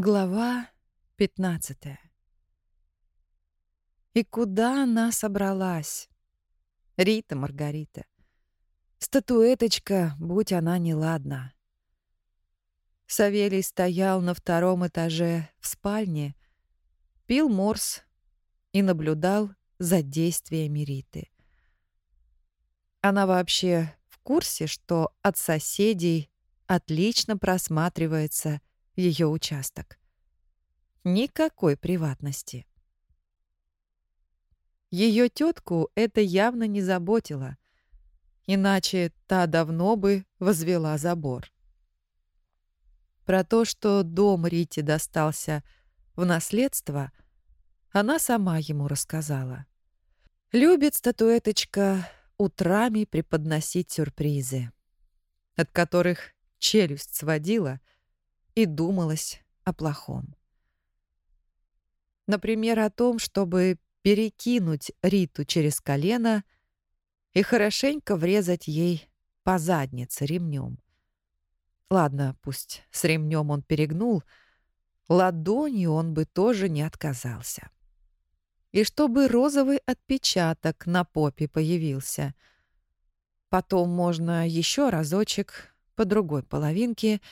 Глава 15 И куда она собралась? Рита Маргарита. Статуэточка, будь она неладна. Савелий стоял на втором этаже в спальне, пил морс и наблюдал за действиями Риты. Она вообще в курсе, что от соседей отлично просматривается ее участок. Никакой приватности. Ее тетку это явно не заботило, иначе та давно бы возвела забор. Про то, что дом Рите достался в наследство, она сама ему рассказала. Любит статуэточка утрами преподносить сюрпризы, от которых челюсть сводила — и думалось о плохом. Например, о том, чтобы перекинуть Риту через колено и хорошенько врезать ей по заднице ремнем. Ладно, пусть с ремнем он перегнул, ладонью он бы тоже не отказался. И чтобы розовый отпечаток на попе появился. Потом можно еще разочек по другой половинке —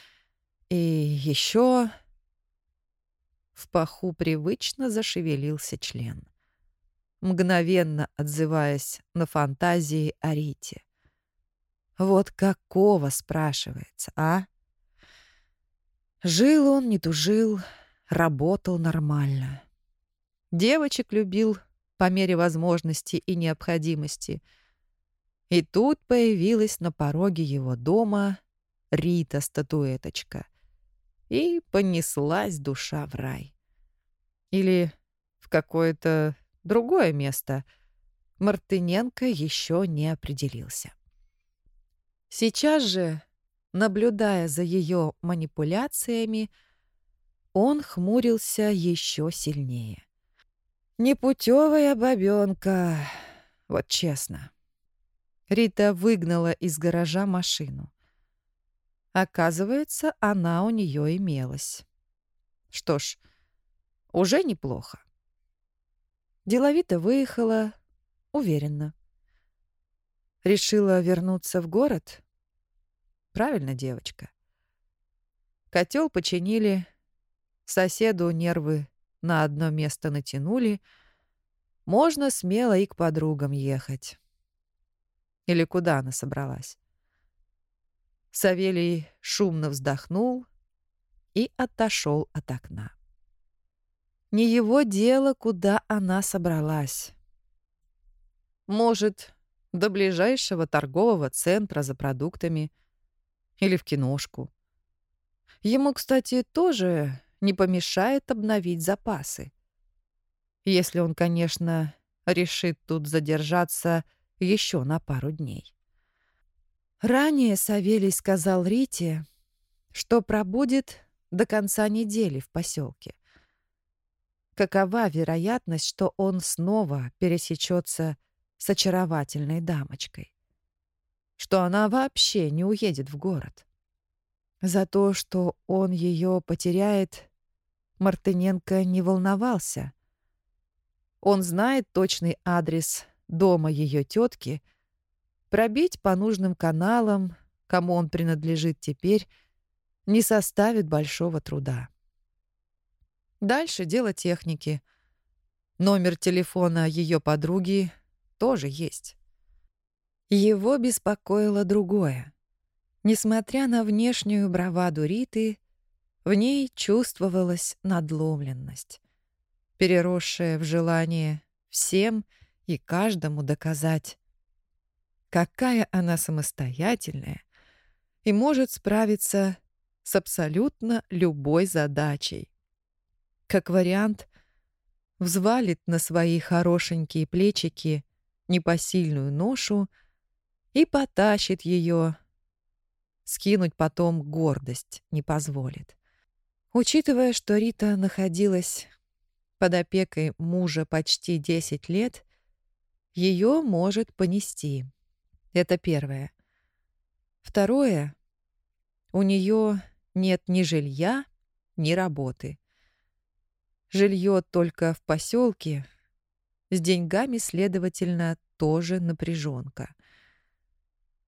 и еще в паху привычно зашевелился член, мгновенно отзываясь на фантазии о Рите. Вот какого, спрашивается, а? Жил он, не тужил, работал нормально. Девочек любил по мере возможности и необходимости. И тут появилась на пороге его дома Рита-статуэточка — и понеслась душа в рай. Или в какое-то другое место. Мартыненко еще не определился. Сейчас же, наблюдая за ее манипуляциями, он хмурился еще сильнее. Непутевая бабенка, вот честно. Рита выгнала из гаража машину. Оказывается, она у нее имелась. Что ж, уже неплохо. Деловито выехала, уверенно. Решила вернуться в город? Правильно, девочка. Котел починили, соседу нервы на одно место натянули. Можно смело и к подругам ехать. Или куда она собралась? Савелий шумно вздохнул и отошел от окна. Не его дело, куда она собралась. Может, до ближайшего торгового центра за продуктами или в киношку. Ему, кстати, тоже не помешает обновить запасы. Если он, конечно, решит тут задержаться еще на пару дней. Ранее Савелий сказал Рите, что пробудет до конца недели в поселке. Какова вероятность, что он снова пересечется с очаровательной дамочкой? Что она вообще не уедет в город? За то, что он ее потеряет, Мартыненко не волновался. Он знает точный адрес дома ее тетки — Пробить по нужным каналам, кому он принадлежит теперь, не составит большого труда. Дальше дело техники. Номер телефона ее подруги тоже есть. Его беспокоило другое. Несмотря на внешнюю браваду Риты, в ней чувствовалась надломленность, переросшая в желание всем и каждому доказать, какая она самостоятельная и может справиться с абсолютно любой задачей. Как вариант, взвалит на свои хорошенькие плечики непосильную ношу и потащит ее. Скинуть потом гордость не позволит. Учитывая, что Рита находилась под опекой мужа почти 10 лет, ее может понести. Это первое. Второе. У нее нет ни жилья, ни работы. Жилье только в поселке. С деньгами, следовательно, тоже напряженка.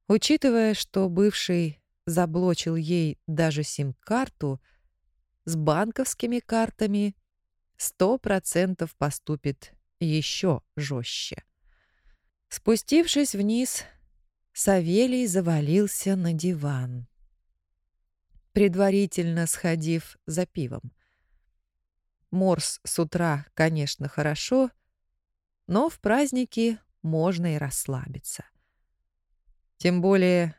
Учитывая, что бывший заблочил ей даже сим-карту, с банковскими картами сто процентов поступит еще жестче. Спустившись вниз, Савелий завалился на диван, предварительно сходив за пивом. Морс с утра, конечно, хорошо, но в праздники можно и расслабиться. Тем более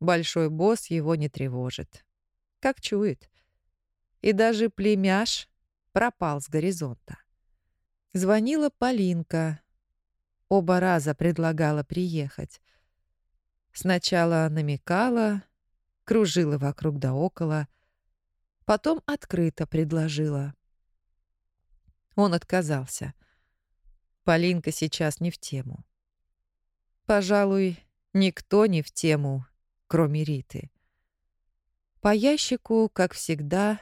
большой босс его не тревожит. Как чует. И даже племяш пропал с горизонта. Звонила Полинка. Оба раза предлагала приехать. Сначала намекала, кружила вокруг да около, потом открыто предложила. Он отказался. Полинка сейчас не в тему. Пожалуй, никто не в тему, кроме Риты. По ящику, как всегда,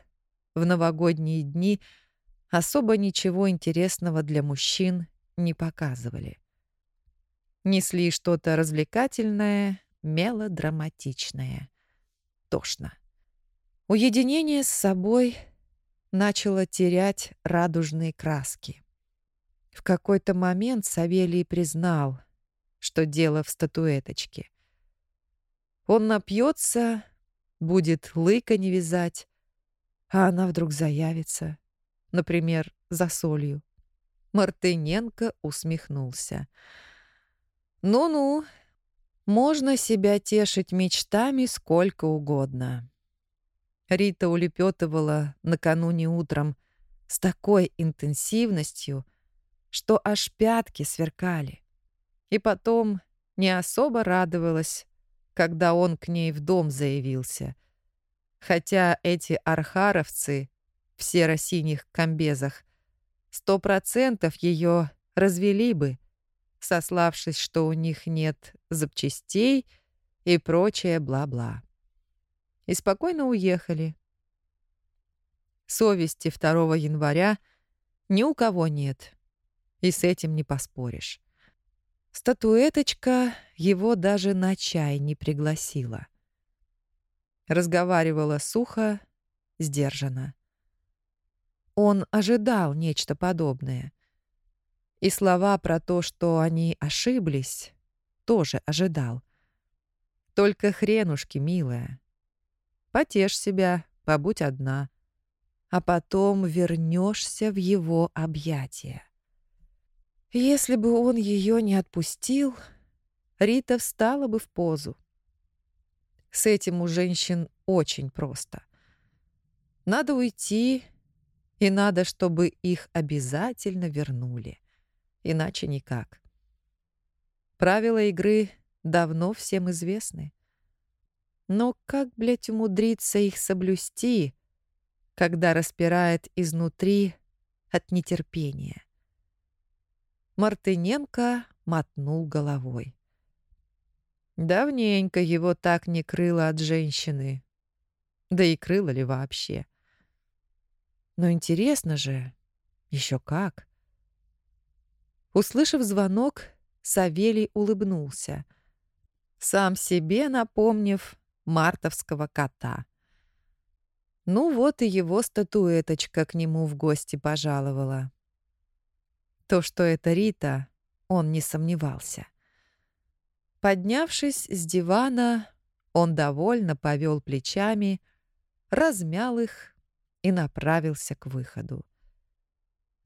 в новогодние дни особо ничего интересного для мужчин не показывали. Несли что-то развлекательное, мелодраматичное. Тошно. Уединение с собой начало терять радужные краски. В какой-то момент Савелий признал, что дело в статуэточке. Он напьется, будет лыка не вязать, а она вдруг заявится, например, за солью. Мартыненко усмехнулся. «Ну-ну, можно себя тешить мечтами сколько угодно». Рита улепетывала накануне утром с такой интенсивностью, что аж пятки сверкали. И потом не особо радовалась, когда он к ней в дом заявился. Хотя эти архаровцы в серо-синих комбезах сто процентов ее развели бы, сославшись, что у них нет запчастей и прочее бла-бла. И спокойно уехали. Совести 2 января ни у кого нет, и с этим не поспоришь. Статуэточка его даже на чай не пригласила. Разговаривала сухо, сдержанно. Он ожидал нечто подобное — и слова про то, что они ошиблись, тоже ожидал. Только хренушки, милая. Потешь себя, побудь одна. А потом вернешься в его объятия. Если бы он ее не отпустил, Рита встала бы в позу. С этим у женщин очень просто. Надо уйти, и надо, чтобы их обязательно вернули иначе никак. Правила игры давно всем известны. Но как, блядь, умудриться их соблюсти, когда распирает изнутри от нетерпения? Мартыненко мотнул головой. Давненько его так не крыло от женщины. Да и крыло ли вообще? Но интересно же, еще как. Услышав звонок, Савелий улыбнулся, сам себе напомнив мартовского кота. Ну вот и его статуэточка к нему в гости пожаловала. То, что это Рита, он не сомневался. Поднявшись с дивана, он довольно повел плечами, размял их и направился к выходу.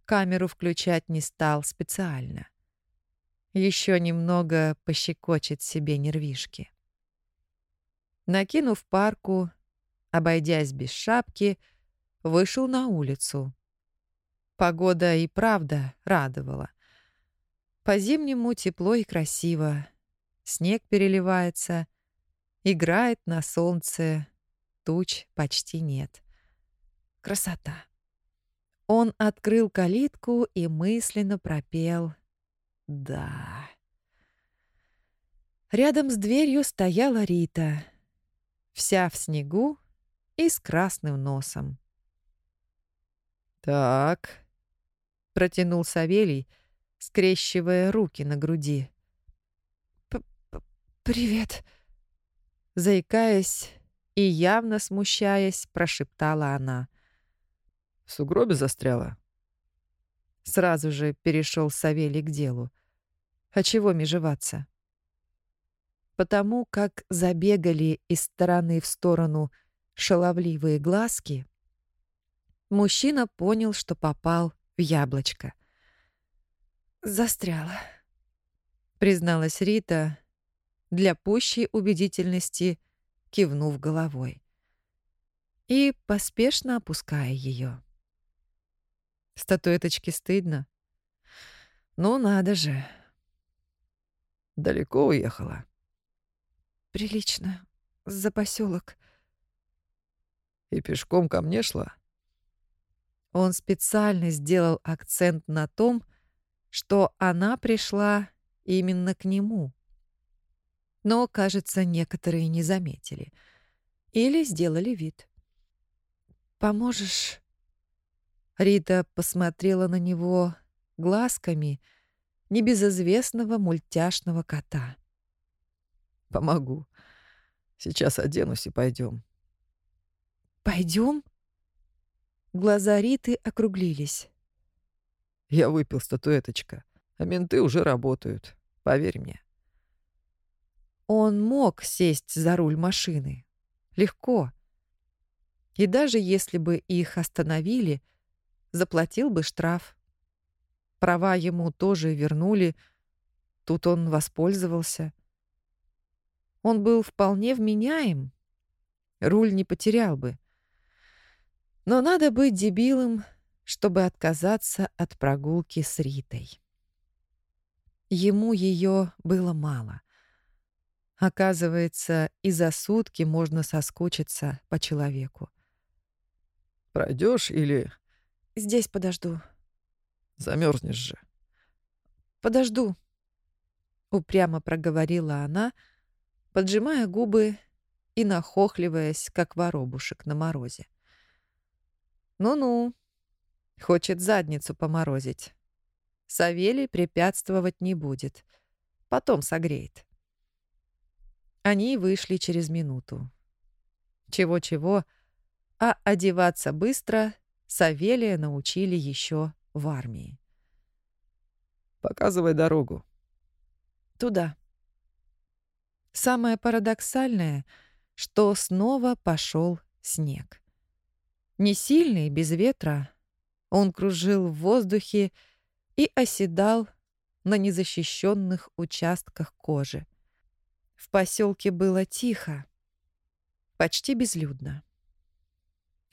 Камеру включать не стал специально. Еще немного пощекочет себе нервишки. Накинув парку, обойдясь без шапки, вышел на улицу. Погода и правда радовала. По-зимнему тепло и красиво. Снег переливается, играет на солнце, туч почти нет. Красота. Он открыл калитку и мысленно пропел «Да». Рядом с дверью стояла Рита, вся в снегу и с красным носом. «Так», — протянул Савелий, скрещивая руки на груди. «Привет», — заикаясь и явно смущаясь, прошептала она. «В сугробе застряла?» Сразу же перешел Савелий к делу. А чего межеваться? Потому как забегали из стороны в сторону шаловливые глазки, мужчина понял, что попал в яблочко. «Застряла», — призналась Рита, для пущей убедительности кивнув головой и поспешно опуская ее. Статуэточке стыдно. Ну, надо же. Далеко уехала? Прилично. За поселок. И пешком ко мне шла? Он специально сделал акцент на том, что она пришла именно к нему. Но, кажется, некоторые не заметили. Или сделали вид. «Поможешь?» Рита посмотрела на него глазками небезызвестного мультяшного кота. «Помогу. Сейчас оденусь и пойдем. «Пойдем?» Глаза Риты округлились. «Я выпил статуэточка, а менты уже работают, поверь мне». Он мог сесть за руль машины. Легко. И даже если бы их остановили — заплатил бы штраф. Права ему тоже вернули, тут он воспользовался. Он был вполне вменяем, руль не потерял бы. Но надо быть дебилом, чтобы отказаться от прогулки с Ритой. Ему ее было мало. Оказывается, и за сутки можно соскучиться по человеку. Пройдешь или Здесь подожду. Замерзнешь же. Подожду. Упрямо проговорила она, поджимая губы и нахохливаясь, как воробушек на морозе. Ну-ну, хочет задницу поморозить. Савелий препятствовать не будет. Потом согреет. Они вышли через минуту. Чего-чего, а одеваться быстро Савелия научили еще в армии. «Показывай дорогу». «Туда». Самое парадоксальное, что снова пошел снег. Не сильный, без ветра. Он кружил в воздухе и оседал на незащищенных участках кожи. В поселке было тихо, почти безлюдно.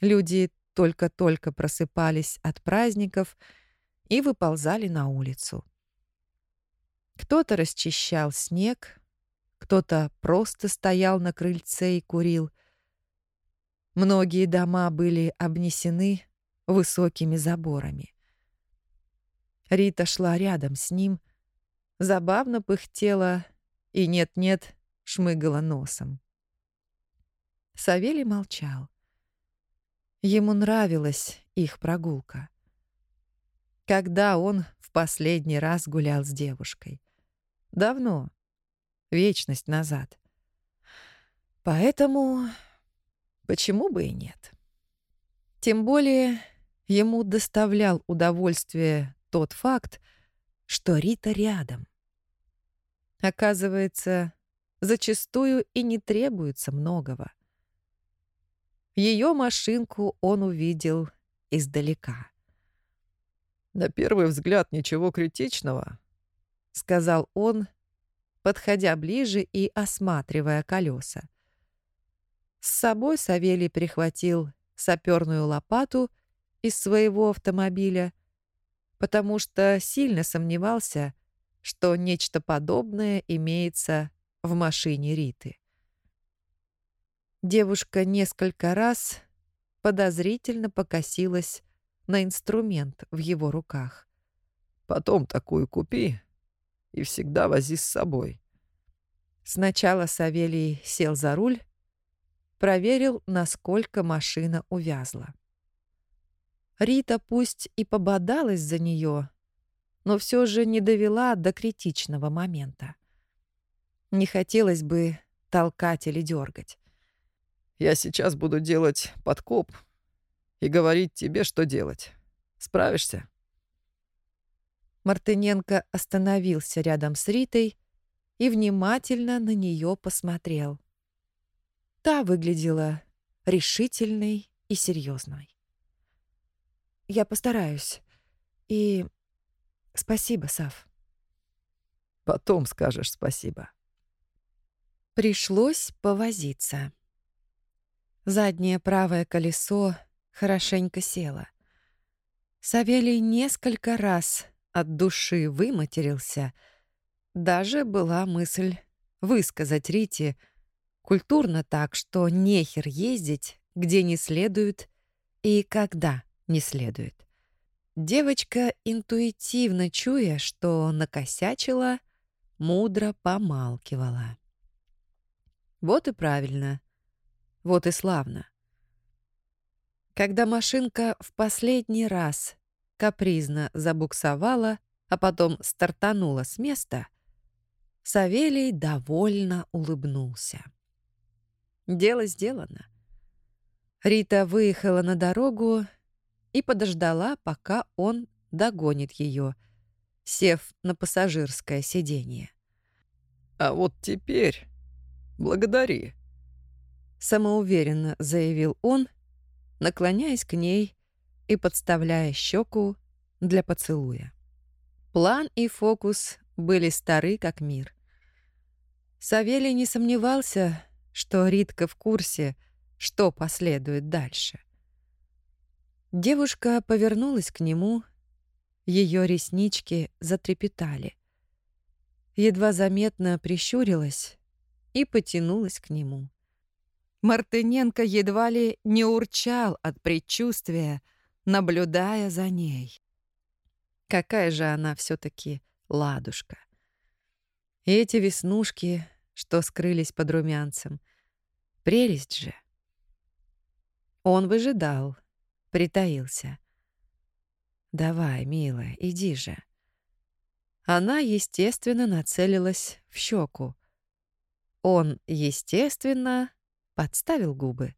Люди только-только просыпались от праздников и выползали на улицу. Кто-то расчищал снег, кто-то просто стоял на крыльце и курил. Многие дома были обнесены высокими заборами. Рита шла рядом с ним, забавно пыхтела и нет-нет шмыгала носом. Савелий молчал. Ему нравилась их прогулка. Когда он в последний раз гулял с девушкой? Давно. Вечность назад. Поэтому почему бы и нет? Тем более ему доставлял удовольствие тот факт, что Рита рядом. Оказывается, зачастую и не требуется многого. Ее машинку он увидел издалека. «На первый взгляд ничего критичного», — сказал он, подходя ближе и осматривая колеса. С собой Савелий прихватил саперную лопату из своего автомобиля, потому что сильно сомневался, что нечто подобное имеется в машине Риты. Девушка несколько раз подозрительно покосилась на инструмент в его руках. «Потом такую купи и всегда вози с собой». Сначала Савелий сел за руль, проверил, насколько машина увязла. Рита пусть и пободалась за нее, но все же не довела до критичного момента. Не хотелось бы толкать или дергать. «Я сейчас буду делать подкоп и говорить тебе, что делать. Справишься?» Мартыненко остановился рядом с Ритой и внимательно на нее посмотрел. Та выглядела решительной и серьезной. «Я постараюсь. И спасибо, Сав». «Потом скажешь спасибо». Пришлось повозиться. Заднее правое колесо хорошенько село. Савелий несколько раз от души выматерился. Даже была мысль высказать Рите культурно так, что нехер ездить, где не следует и когда не следует. Девочка, интуитивно чуя, что накосячила, мудро помалкивала. Вот и правильно. Вот и славно. Когда машинка в последний раз капризно забуксовала, а потом стартанула с места, Савелий довольно улыбнулся. Дело сделано. Рита выехала на дорогу и подождала, пока он догонит ее, сев на пассажирское сиденье. «А вот теперь благодари», — самоуверенно заявил он, наклоняясь к ней и подставляя щеку для поцелуя. План и фокус были стары как мир. Савелий не сомневался, что Ритка в курсе, что последует дальше. Девушка повернулась к нему, ее реснички затрепетали. Едва заметно прищурилась и потянулась к нему. Мартыненко едва ли не урчал от предчувствия, наблюдая за ней. Какая же она все таки ладушка. И эти веснушки, что скрылись под румянцем. Прелесть же. Он выжидал, притаился. «Давай, милая, иди же». Она, естественно, нацелилась в щеку. Он, естественно, подставил губы.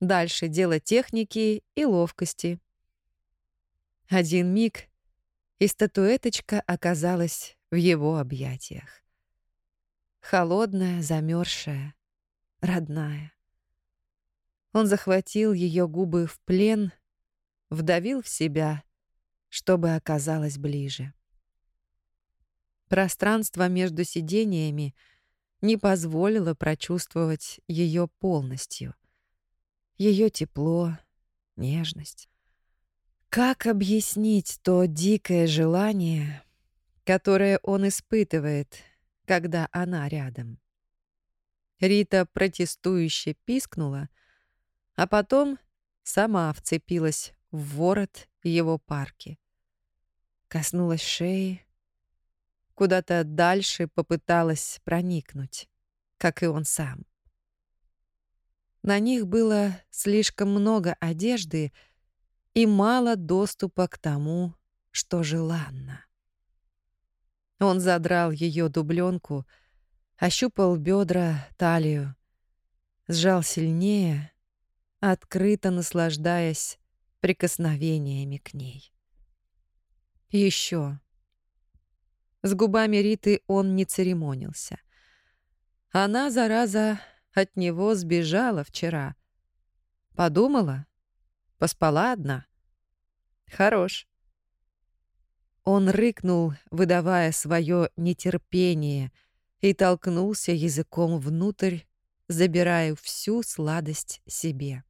Дальше дело техники и ловкости. Один миг, и статуэточка оказалась в его объятиях. Холодная, замерзшая, родная. Он захватил ее губы в плен, вдавил в себя, чтобы оказалась ближе. Пространство между сидениями не позволило прочувствовать ее полностью ее тепло, нежность. Как объяснить то дикое желание, которое он испытывает, когда она рядом? Рита протестующе пискнула, а потом сама вцепилась в ворот его парки. Коснулась шеи, куда-то дальше попыталась проникнуть, как и он сам. На них было слишком много одежды и мало доступа к тому, что желанно. Он задрал ее дубленку, ощупал бедра, талию, сжал сильнее, открыто наслаждаясь прикосновениями к ней. Еще. С губами Риты он не церемонился. Она, зараза, от него сбежала вчера. Подумала? Поспала одна? Хорош. Он рыкнул, выдавая свое нетерпение, и толкнулся языком внутрь, забирая всю сладость себе.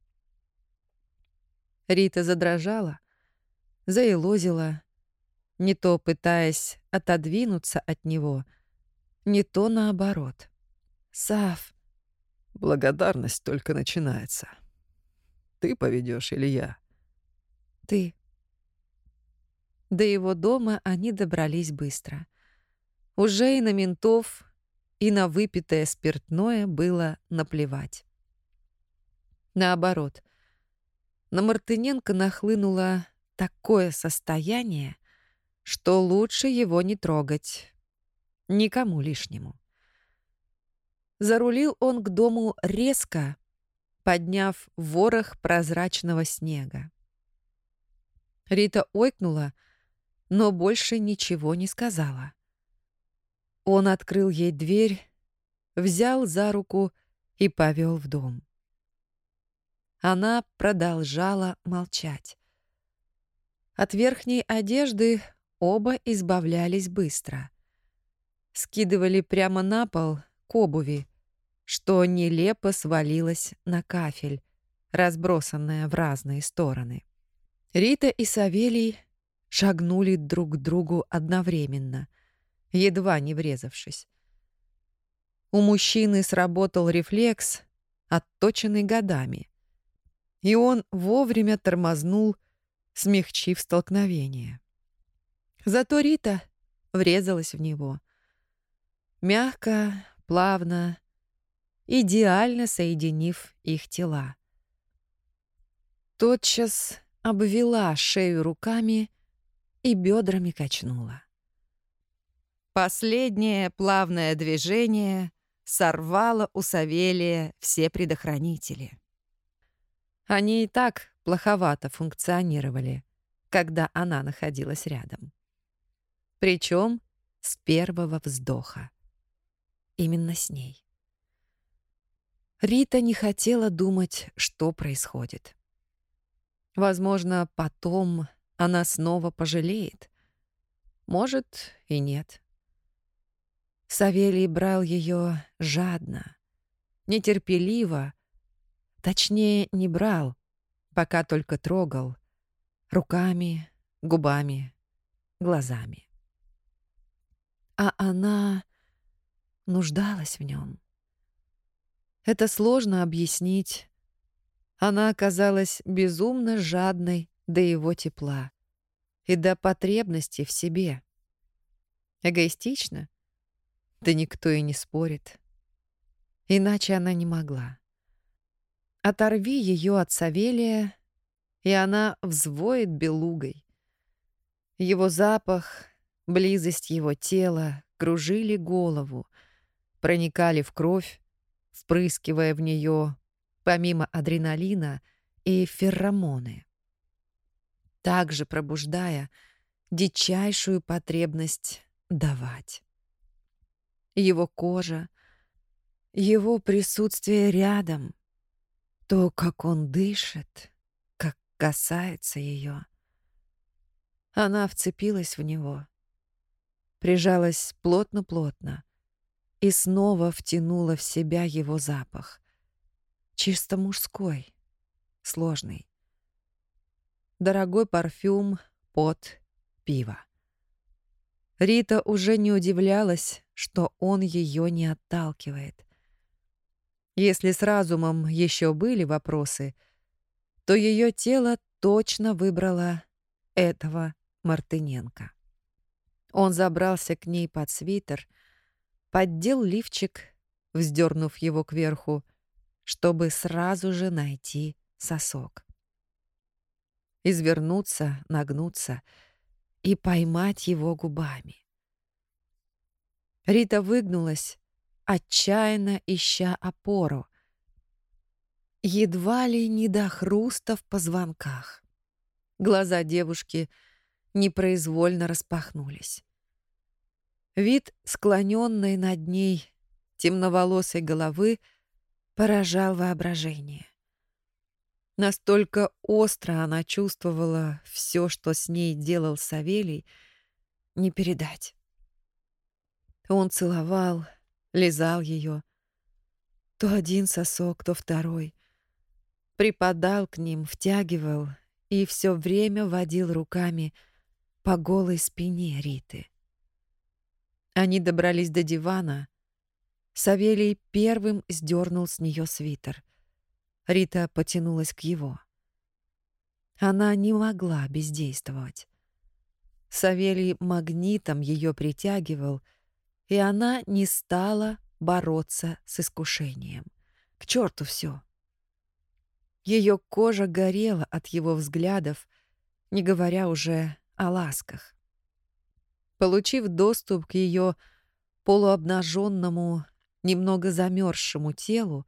Рита задрожала, заилозила, не то пытаясь отодвинуться от него, не то наоборот. «Сав, Благодарность только начинается. Ты поведешь или я? Ты. До его дома они добрались быстро. Уже и на ментов, и на выпитое спиртное было наплевать. Наоборот, на Мартыненко нахлынуло такое состояние, что лучше его не трогать. Никому лишнему. Зарулил он к дому резко, подняв ворох прозрачного снега. Рита ойкнула, но больше ничего не сказала. Он открыл ей дверь, взял за руку и повел в дом. Она продолжала молчать. От верхней одежды оба избавлялись быстро. Скидывали прямо на пол к обуви, что нелепо свалилось на кафель, разбросанная в разные стороны. Рита и Савелий шагнули друг к другу одновременно, едва не врезавшись. У мужчины сработал рефлекс, отточенный годами и он вовремя тормознул, смягчив столкновение. Зато Рита врезалась в него. Мягко, плавно, идеально соединив их тела. Тотчас обвела шею руками и бедрами качнула. Последнее плавное движение сорвало у Савелия все предохранители. Они и так плоховато функционировали, когда она находилась рядом. Причем с первого вздоха. Именно с ней. Рита не хотела думать, что происходит. Возможно, потом она снова пожалеет. Может, и нет. Савелий брал ее жадно, нетерпеливо, Точнее, не брал, пока только трогал. Руками, губами, глазами. А она нуждалась в нем. Это сложно объяснить. Она оказалась безумно жадной до его тепла и до потребности в себе. Эгоистично? Да никто и не спорит. Иначе она не могла. Оторви ее от Савелия, и она взвоет белугой. Его запах, близость его тела кружили голову, проникали в кровь, впрыскивая в нее, помимо адреналина, и ферромоны, также пробуждая дичайшую потребность давать. Его кожа, его присутствие рядом — то, как он дышит, как касается ее. Она вцепилась в него, прижалась плотно-плотно и снова втянула в себя его запах. Чисто мужской, сложный. Дорогой парфюм, пот, пиво. Рита уже не удивлялась, что он ее не отталкивает. Если с разумом еще были вопросы, то ее тело точно выбрало этого Мартыненко. Он забрался к ней под свитер, поддел лифчик, вздернув его кверху, чтобы сразу же найти сосок. Извернуться, нагнуться и поймать его губами. Рита выгнулась, отчаянно ища опору. Едва ли не до хруста в позвонках. Глаза девушки непроизвольно распахнулись. Вид склоненной над ней темноволосой головы поражал воображение. Настолько остро она чувствовала все, что с ней делал Савелий, не передать. Он целовал, лизал ее. То один сосок, то второй. Припадал к ним, втягивал и все время водил руками по голой спине Риты. Они добрались до дивана. Савелий первым сдернул с нее свитер. Рита потянулась к его. Она не могла бездействовать. Савелий магнитом ее притягивал — и она не стала бороться с искушением. К черту все. Ее кожа горела от его взглядов, не говоря уже о ласках. Получив доступ к ее полуобнаженному, немного замерзшему телу,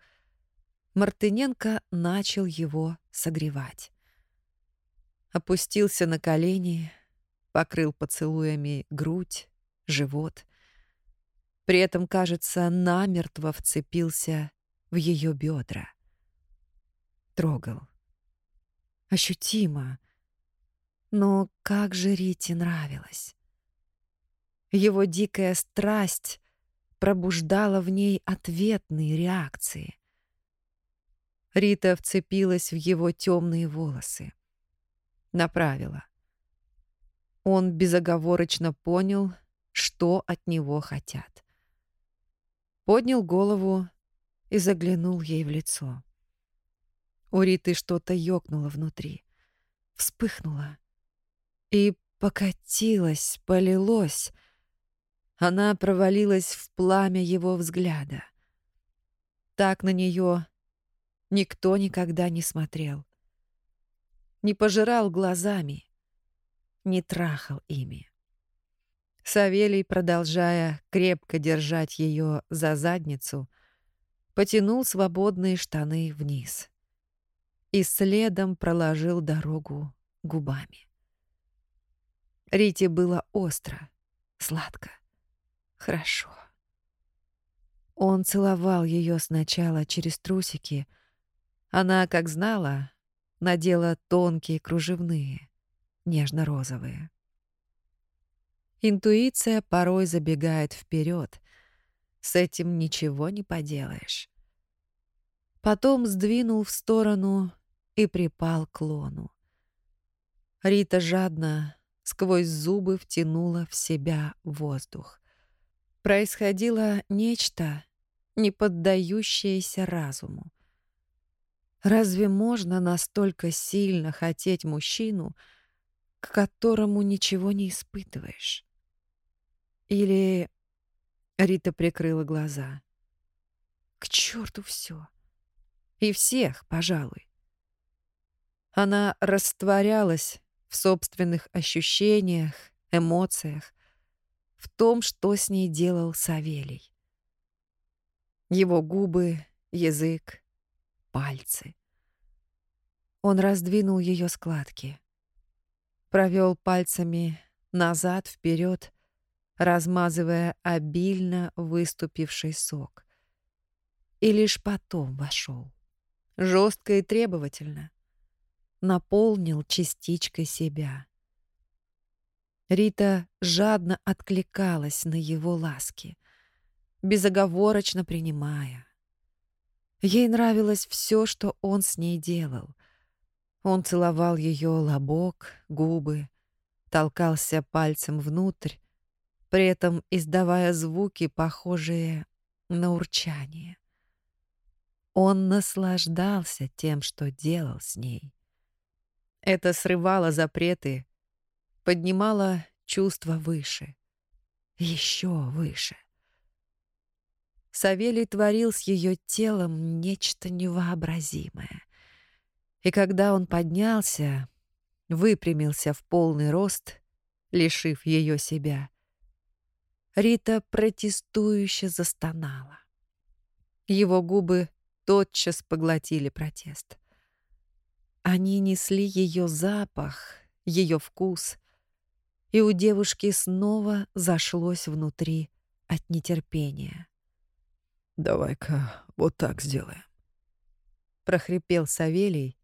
Мартыненко начал его согревать. Опустился на колени, покрыл поцелуями грудь, живот. При этом, кажется, намертво вцепился в ее бедра. Трогал. Ощутимо. Но как же Рите нравилось. Его дикая страсть пробуждала в ней ответные реакции. Рита вцепилась в его темные волосы. Направила. Он безоговорочно понял, что от него хотят. Поднял голову и заглянул ей в лицо. У Риты что-то ёкнуло внутри, вспыхнуло и покатилось, полилось. Она провалилась в пламя его взгляда. Так на нее никто никогда не смотрел. Не пожирал глазами, не трахал ими. Савелий, продолжая крепко держать ее за задницу, потянул свободные штаны вниз и следом проложил дорогу губами. Рите было остро, сладко, хорошо. Он целовал ее сначала через трусики. Она, как знала, надела тонкие кружевные, нежно-розовые. Интуиция порой забегает вперед. С этим ничего не поделаешь. Потом сдвинул в сторону и припал к лону. Рита жадно сквозь зубы втянула в себя воздух. Происходило нечто, не поддающееся разуму. Разве можно настолько сильно хотеть мужчину, к которому ничего не испытываешь? Или... Рита прикрыла глаза. К черту все. И всех, пожалуй. Она растворялась в собственных ощущениях, эмоциях, в том, что с ней делал Савелий. Его губы, язык, пальцы. Он раздвинул ее складки, провел пальцами назад, вперед, размазывая обильно выступивший сок. И лишь потом вошел. Жестко и требовательно. Наполнил частичкой себя. Рита жадно откликалась на его ласки, безоговорочно принимая. Ей нравилось все, что он с ней делал. Он целовал ее лобок, губы, толкался пальцем внутрь, при этом издавая звуки, похожие на урчание. Он наслаждался тем, что делал с ней. Это срывало запреты, поднимало чувство выше, еще выше. Савелий творил с ее телом нечто невообразимое. И когда он поднялся, выпрямился в полный рост, лишив ее себя, Рита протестующе застонала. Его губы тотчас поглотили протест. Они несли ее запах, ее вкус, и у девушки снова зашлось внутри от нетерпения. «Давай-ка вот так сделаем», — прохрипел Савелий,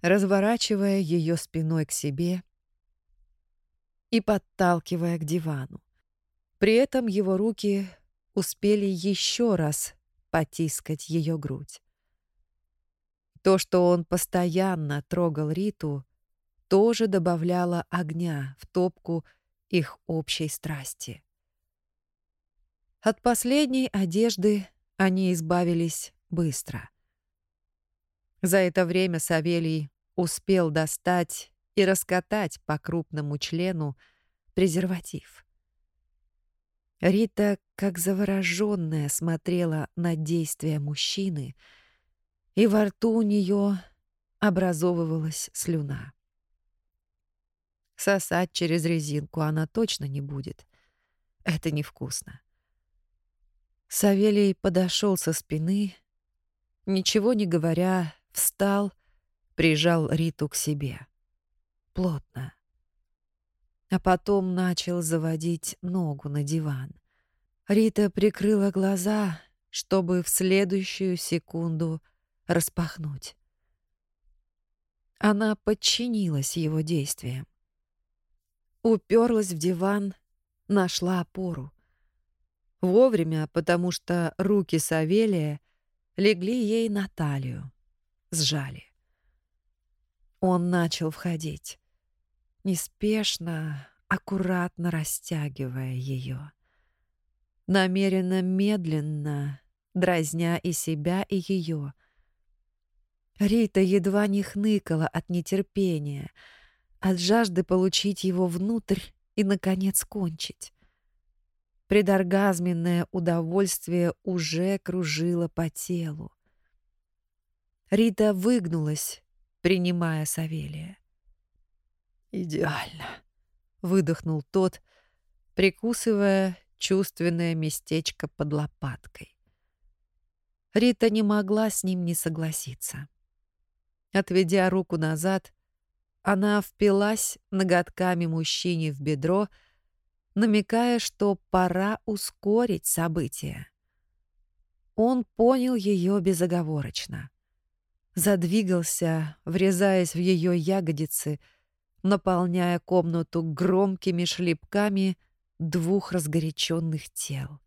разворачивая ее спиной к себе и подталкивая к дивану. При этом его руки успели еще раз потискать ее грудь. То, что он постоянно трогал Риту, тоже добавляло огня в топку их общей страсти. От последней одежды они избавились быстро. За это время Савелий успел достать и раскатать по крупному члену презерватив. Рита, как завороженная, смотрела на действия мужчины, и во рту у нее образовывалась слюна. Сосать через резинку она точно не будет. Это невкусно. Савелий подошел со спины, ничего не говоря, встал, прижал Риту к себе. Плотно. А потом начал заводить ногу на диван. Рита прикрыла глаза, чтобы в следующую секунду распахнуть. Она подчинилась его действиям. Уперлась в диван, нашла опору. Вовремя, потому что руки Савелия легли ей на талию, сжали. Он начал входить, неспешно, аккуратно растягивая ее, намеренно медленно, дразня и себя, и ее. Рита едва не хныкала от нетерпения, от жажды получить его внутрь и, наконец, кончить. Предоргазменное удовольствие уже кружило по телу. Рита выгнулась, принимая Савелия. «Идеально», — выдохнул тот, прикусывая чувственное местечко под лопаткой. Рита не могла с ним не согласиться. Отведя руку назад, она впилась ноготками мужчине в бедро, намекая, что пора ускорить события. Он понял ее безоговорочно. Задвигался, врезаясь в ее ягодицы, наполняя комнату громкими шлепками двух разгоряченных тел,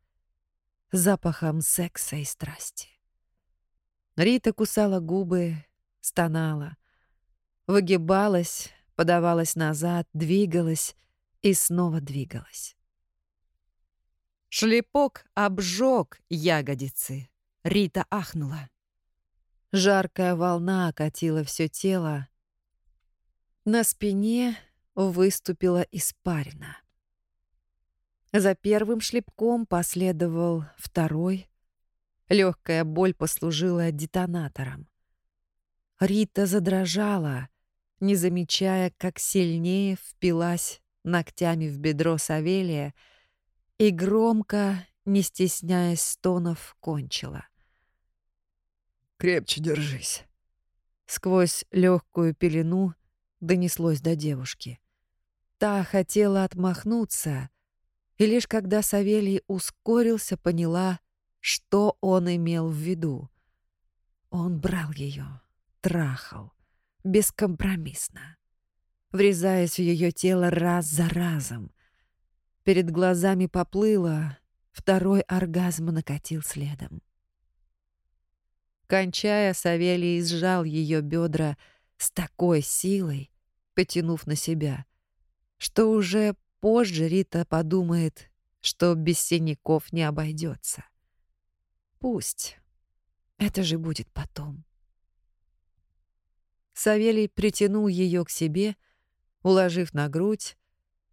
запахом секса и страсти. Рита кусала губы, стонала, выгибалась, подавалась назад, двигалась, и снова двигалась. Шлепок обжег ягодицы. Рита ахнула. Жаркая волна окатила все тело. На спине выступила испарина. За первым шлепком последовал второй. Легкая боль послужила детонатором. Рита задрожала, не замечая, как сильнее впилась ногтями в бедро Савелия и громко, не стесняясь стонов, кончила. «Крепче держись». Сквозь легкую пелену донеслось до девушки. Та хотела отмахнуться, и лишь когда Савелий ускорился, поняла, что он имел в виду. Он брал ее, трахал, бескомпромиссно врезаясь в ее тело раз за разом. Перед глазами поплыло, второй оргазм накатил следом. Кончая, Савелий сжал ее бедра с такой силой, потянув на себя, что уже позже Рита подумает, что без синяков не обойдется. Пусть. Это же будет потом. Савелий притянул ее к себе, уложив на грудь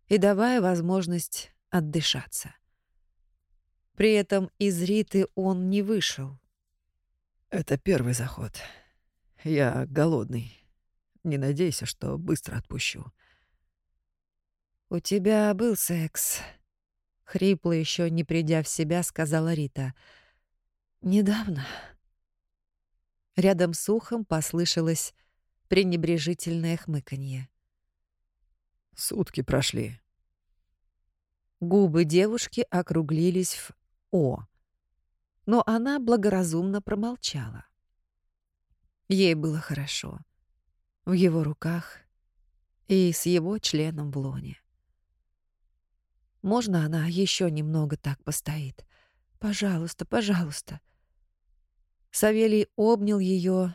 и давая возможность отдышаться. При этом из Риты он не вышел. «Это первый заход. Я голодный. Не надейся, что быстро отпущу». «У тебя был секс», — хрипло еще не придя в себя, сказала Рита. «Недавно». Рядом с ухом послышалось пренебрежительное хмыканье. Сутки прошли. Губы девушки округлились в «О», но она благоразумно промолчала. Ей было хорошо. В его руках и с его членом в лоне. Можно она еще немного так постоит? Пожалуйста, пожалуйста. Савелий обнял ее,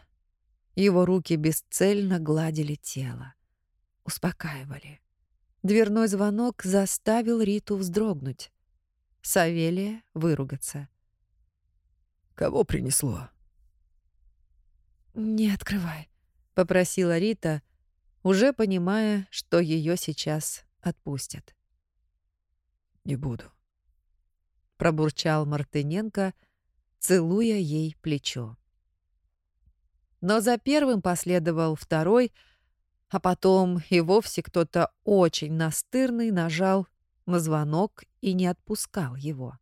его руки бесцельно гладили тело, успокаивали. Дверной звонок заставил Риту вздрогнуть. Савелия выругаться. «Кого принесло?» «Не открывай», — попросила Рита, уже понимая, что ее сейчас отпустят. «Не буду», — пробурчал Мартыненко, целуя ей плечо. Но за первым последовал второй, а потом и вовсе кто-то очень настырный нажал на звонок и не отпускал его.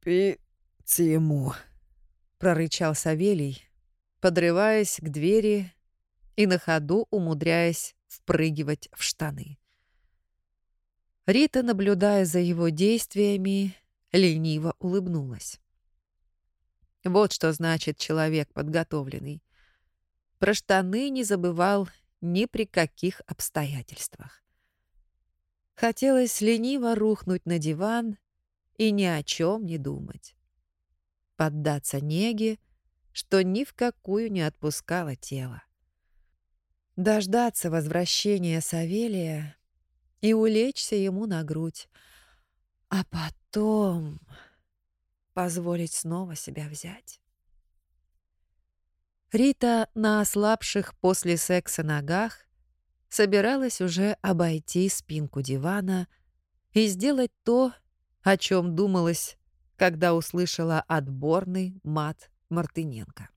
«Пить ему», — прорычал Савелий, подрываясь к двери и на ходу умудряясь впрыгивать в штаны. Рита, наблюдая за его действиями, лениво улыбнулась. Вот что значит человек подготовленный. Про штаны не забывал ни при каких обстоятельствах. Хотелось лениво рухнуть на диван и ни о чем не думать. Поддаться неге, что ни в какую не отпускало тело. Дождаться возвращения Савелия и улечься ему на грудь, а потом позволить снова себя взять. Рита на ослабших после секса ногах собиралась уже обойти спинку дивана и сделать то, о чем думалось, когда услышала отборный мат Мартыненко.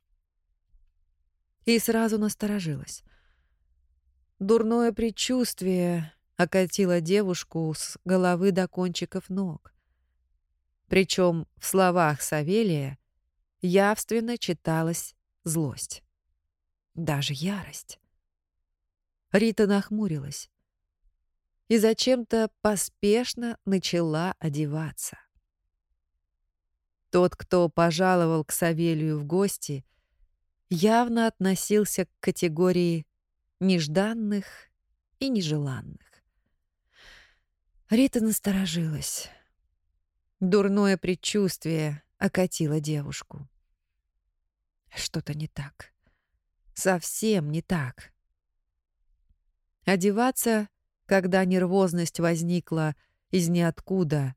И сразу насторожилась. Дурное предчувствие окатило девушку с головы до кончиков ног. Причем в словах Савелия явственно читалась злость. Даже ярость. Рита нахмурилась и зачем-то поспешно начала одеваться. Тот, кто пожаловал к Савелию в гости, явно относился к категории нежданных и нежеланных. Рита насторожилась. Дурное предчувствие окатило девушку. Что-то не так. Совсем не так. Одеваться, когда нервозность возникла из ниоткуда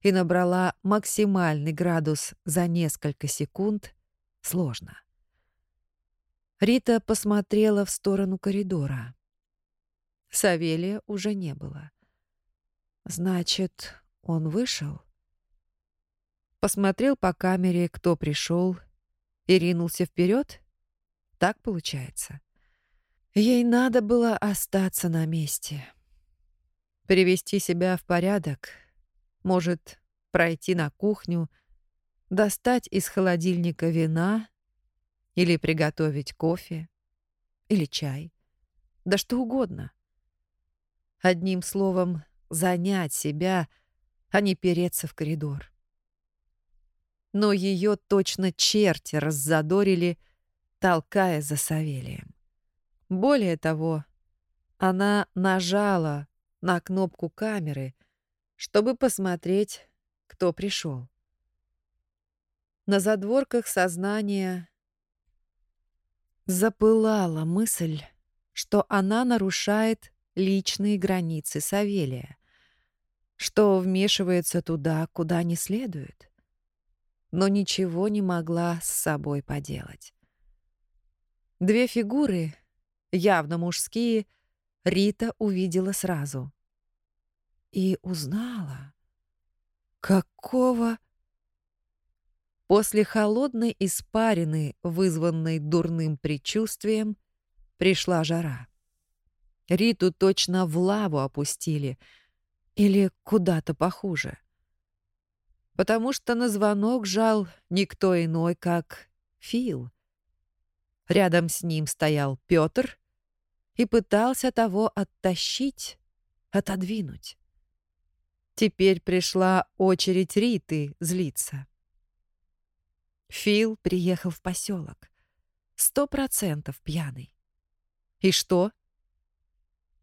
и набрала максимальный градус за несколько секунд, сложно. Рита посмотрела в сторону коридора. Савелия уже не было. Значит, он вышел? Посмотрел по камере, кто пришел, и ринулся вперед? Так получается. Ей надо было остаться на месте. Привести себя в порядок. Может, пройти на кухню, достать из холодильника вина или приготовить кофе или чай. Да что угодно. Одним словом, занять себя, а не переться в коридор. Но ее точно черти раззадорили, толкая за Савелием. Более того, она нажала на кнопку камеры, чтобы посмотреть, кто пришел. На задворках сознания запылала мысль, что она нарушает личные границы Савелия, что вмешивается туда, куда не следует, но ничего не могла с собой поделать. Две фигуры, явно мужские, Рита увидела сразу. И узнала. Какого... После холодной испарины, вызванной дурным предчувствием, пришла жара. Риту точно в лаву опустили. Или куда-то похуже. Потому что на звонок жал никто иной, как Фил. Рядом с ним стоял Пётр и пытался того оттащить, отодвинуть. Теперь пришла очередь Риты злиться. Фил приехал в поселок. Сто процентов пьяный. И что?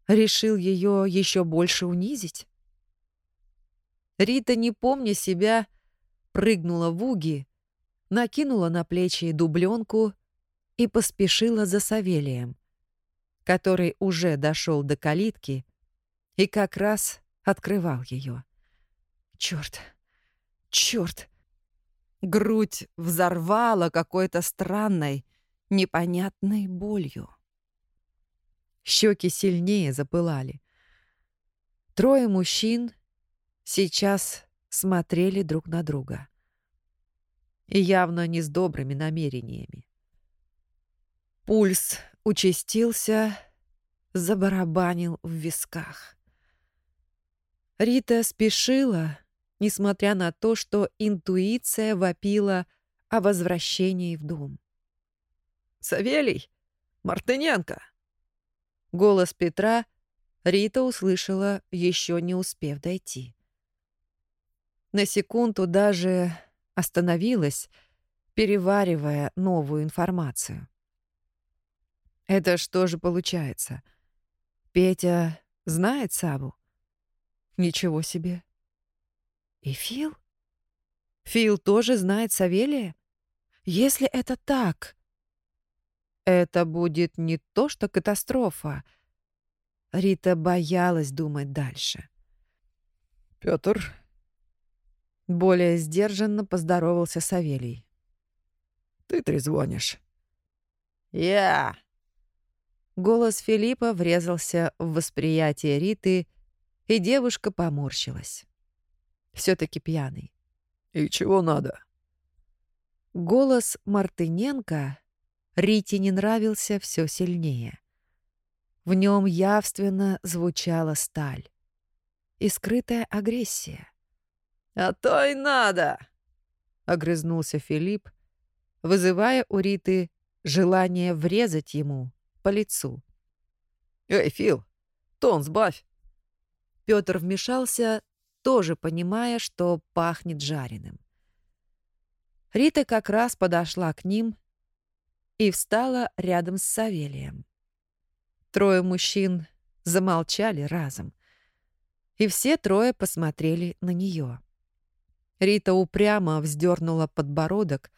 Решил ее еще больше унизить? Рита, не помня себя, прыгнула в уги, накинула на плечи дубленку и поспешила за Савелием, который уже дошел до калитки и как раз открывал ее. Черт! Черт! Грудь взорвала какой-то странной, непонятной болью. Щеки сильнее запылали. Трое мужчин сейчас смотрели друг на друга. И явно не с добрыми намерениями. Пульс участился, забарабанил в висках. Рита спешила, несмотря на то, что интуиция вопила о возвращении в дом. «Савелий! Мартыненко!» Голос Петра Рита услышала, еще не успев дойти. На секунду даже остановилась, переваривая новую информацию. Это что же получается? Петя знает Сабу? Ничего себе. И Фил? Фил тоже знает Савелия? Если это так, это будет не то, что катастрофа. Рита боялась думать дальше. Пётр. Более сдержанно поздоровался Савелий. Ты трезвонишь. Я. Голос Филиппа врезался в восприятие Риты, и девушка поморщилась. все таки пьяный. «И чего надо?» Голос Мартыненко Рите не нравился все сильнее. В нем явственно звучала сталь и скрытая агрессия. «А то и надо!» — огрызнулся Филипп, вызывая у Риты желание врезать ему по лицу. «Эй, Фил, тон сбавь!» Пётр вмешался, тоже понимая, что пахнет жареным. Рита как раз подошла к ним и встала рядом с Савелием. Трое мужчин замолчали разом, и все трое посмотрели на нее. Рита упрямо вздернула подбородок,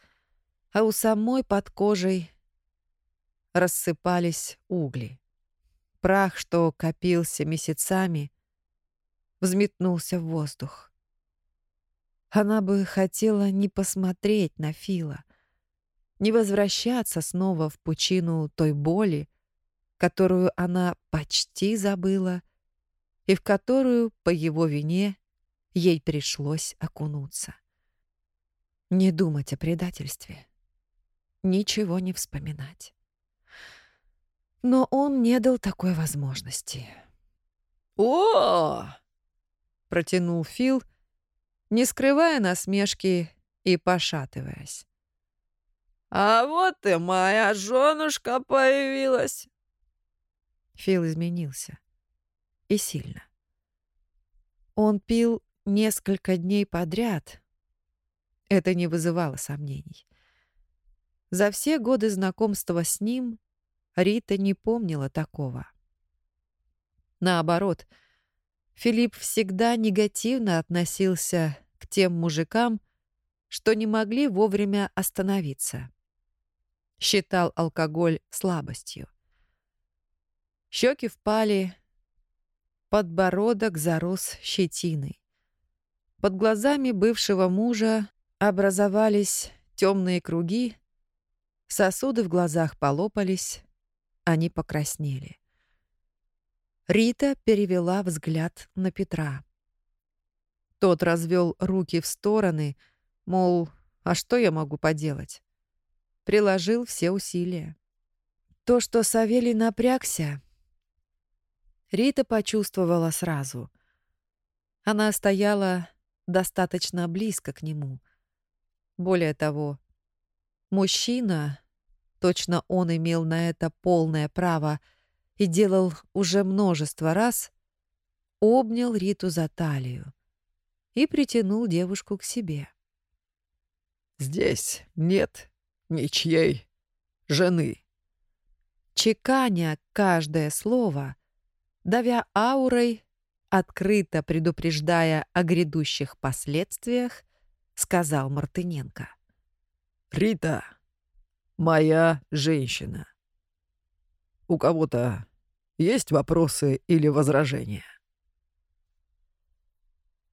а у самой под кожей рассыпались угли. Прах, что копился месяцами, взметнулся в воздух. Она бы хотела не посмотреть на Фила, не возвращаться снова в пучину той боли, которую она почти забыла и в которую, по его вине, ей пришлось окунуться. Не думать о предательстве, ничего не вспоминать. Но он не дал такой возможности. «О!» — протянул Фил, не скрывая насмешки и пошатываясь. «А вот и моя женушка появилась!» Фил изменился. И сильно. Он пил несколько дней подряд. Это не вызывало сомнений. За все годы знакомства с ним Рита не помнила такого. Наоборот, Филипп всегда негативно относился к тем мужикам, что не могли вовремя остановиться. Считал алкоголь слабостью. Щеки впали, подбородок зарос щетиной. Под глазами бывшего мужа образовались темные круги, сосуды в глазах полопались, они покраснели. Рита перевела взгляд на Петра. Тот развел руки в стороны, мол, а что я могу поделать? Приложил все усилия. То, что Савелий напрягся, Рита почувствовала сразу. Она стояла достаточно близко к нему. Более того, мужчина, точно он имел на это полное право и делал уже множество раз, обнял Риту за талию и притянул девушку к себе. «Здесь нет ничьей жены». Чеканя каждое слово, давя аурой, открыто предупреждая о грядущих последствиях, сказал Мартыненко. «Рита, моя женщина. У кого-то есть вопросы или возражения?»